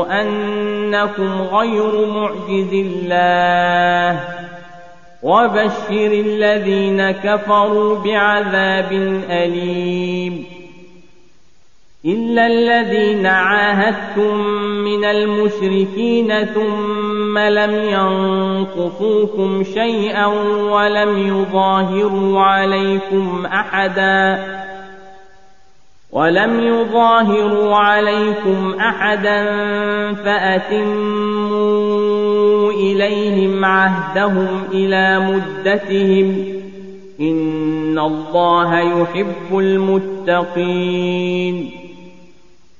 أنكم غير معجز الله وبشر الذين كفروا بعذاب أليم إلا الذين عاهدتم من المشركين ثم لم ينقصوكم شيئا ولم يظاهروا عليكم أحداً ولم يظاهروا عليكم أحدا فأتموا إليهم عهدهم إلى مدتهم إن الله يحب المتقين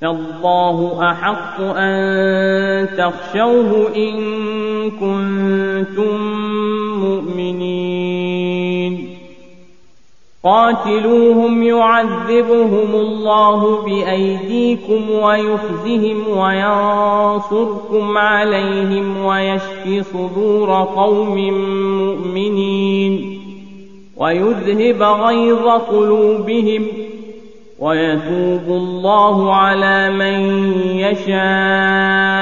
فالله أحق أن تخشوه إن كنتم مؤمنين. قاتلوهم يعذبهم الله بأيديكم ويخزهم وينصركم عليهم ويشفي صدور قوم مؤمنين. ويذهب غيظ قلوبهم ويتوب الله على من يشاء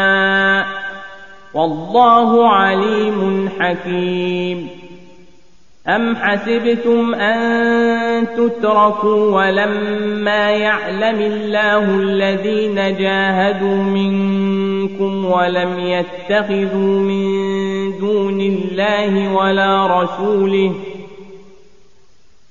والله عليم حكيم. أم حسبتم أن تتركوا ولما يعلم الله الذين جاهدوا منكم ولم يتخذوا من دون الله ولا رسوله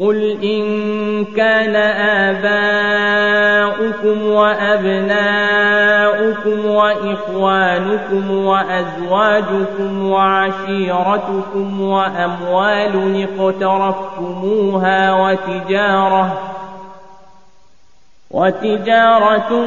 قل إن كان آباؤكم وأبناؤكم وإخوانكم وأزواجكم وعشيرتكم وأموال اقترفتموها وتجارة وتجارة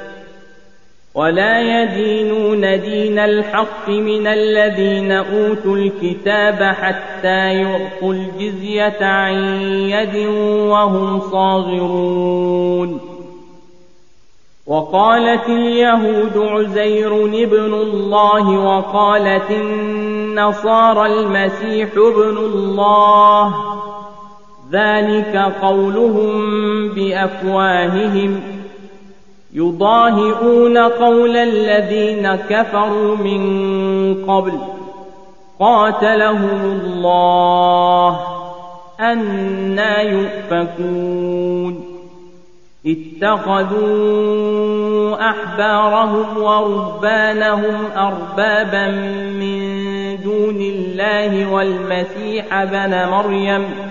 ولا يدينون دين الحق من الذين أوتوا الكتاب حتى يعطوا الجزية عن يد وهم صاغرون. وقالت اليهود عزير ابن الله وقالت النصارى المسيح ابن الله. ذلك قولهم بأفواههم. يضاهئون قول الذين كفروا من قبل. قاتلهم الله أنا يؤفكون. اتخذوا أحبارهم ورهبانهم أربابا من دون الله والمسيح بن مريم.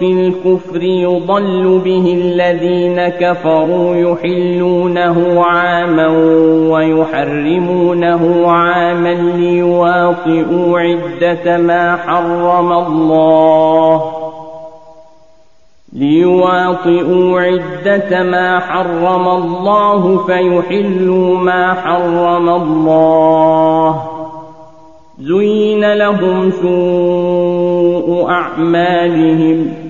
في الكفر يضل به الذين كفروا يحلونه عاما ويحرمونه عاما ليواطئوا عدة ما حرم الله. ليواطئوا عدة ما حرم الله فيحلوا ما حرم الله. زين لهم سوء أعمالهم.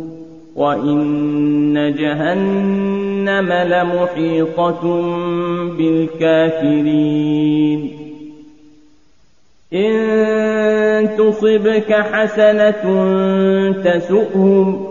وإن جهنم لمحيطة بالكافرين إن تصبك حسنة تسؤهم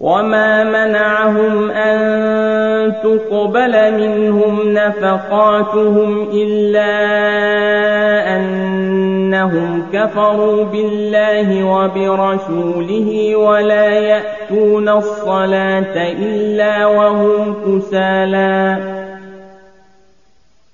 وما منعهم أن تقبل منهم نفقاتهم إلا أنهم كفروا بالله وبرسوله ولا يأتون الصلاة إلا وهم كسالى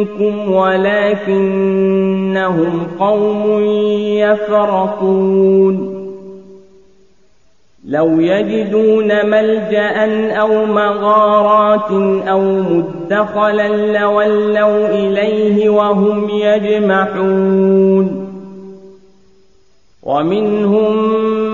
منكم ولكنهم قوم يفرقون لو يجدون ملجأ أو مغارات أو مدخلا لولوا إليه وهم يجمحون. ومنهم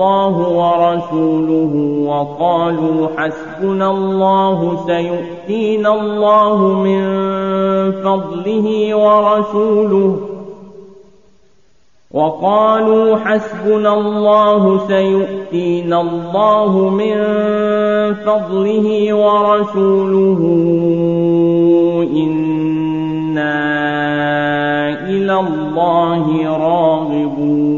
ورسوله وقالوا حسبنا الله سيؤتينا الله من فضله ورسوله وقالوا حسبنا الله سيؤتينا الله من فضله ورسوله إنا إلى الله راغبون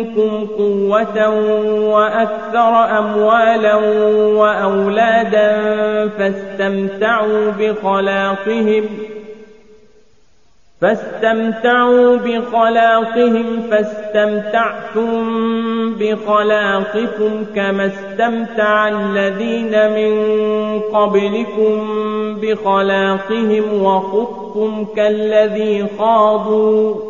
منكم قوة وأكثر أموالا وأولادا فاستمتعوا بخلاقهم فاستمتعوا بخلاقهم فاستمتعتم بخلاقكم كما استمتع الذين من قبلكم بخلاقهم وخضتم كالذي خاضوا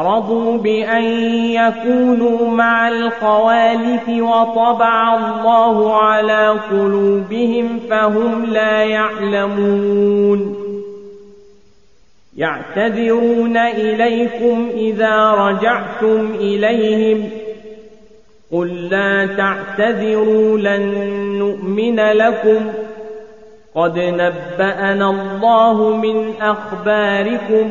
رضوا بأن يكونوا مع الخوالف وطبع الله على قلوبهم فهم لا يعلمون يعتذرون إليكم إذا رجعتم إليهم قل لا تعتذروا لن نؤمن لكم قد نبأنا الله من أخباركم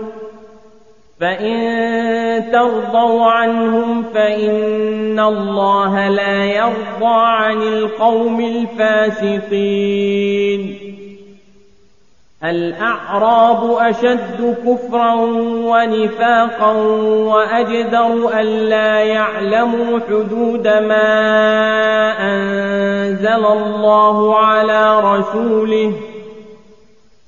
فإن ترضوا عنهم فإن الله لا يرضى عن القوم الفاسقين الأعراب أشد كفرا ونفاقا وأجدر ألا يعلموا حدود ما أنزل الله على رسوله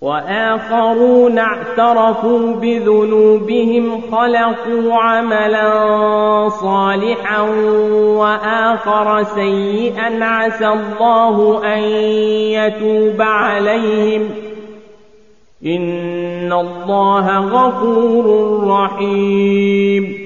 وآخرون اعترفوا بذنوبهم خلقوا عملا صالحا وآخر سيئا. عسى الله أن يتوب عليهم. إن الله غفور رحيم.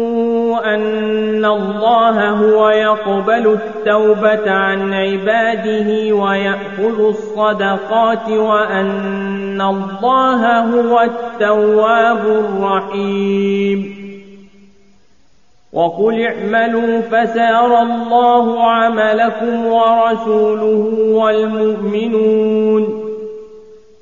أن الله هو يقبل التوبة عن عباده ويأخذ الصدقات وأن الله هو التواب الرحيم. وقل اعملوا فسار الله عملكم ورسوله والمؤمنون.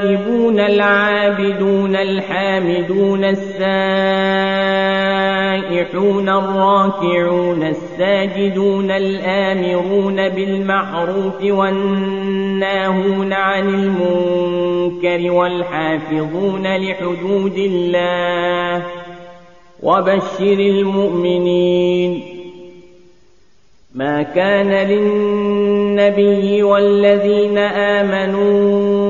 التائبون العابدون الحامدون السائحون الراكعون الساجدون الآمرون بالمعروف والناهون عن المنكر والحافظون لحدود الله وبشر المؤمنين ما كان للنبي والذين آمنوا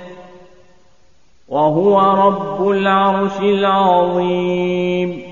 وهو رب العرش العظيم.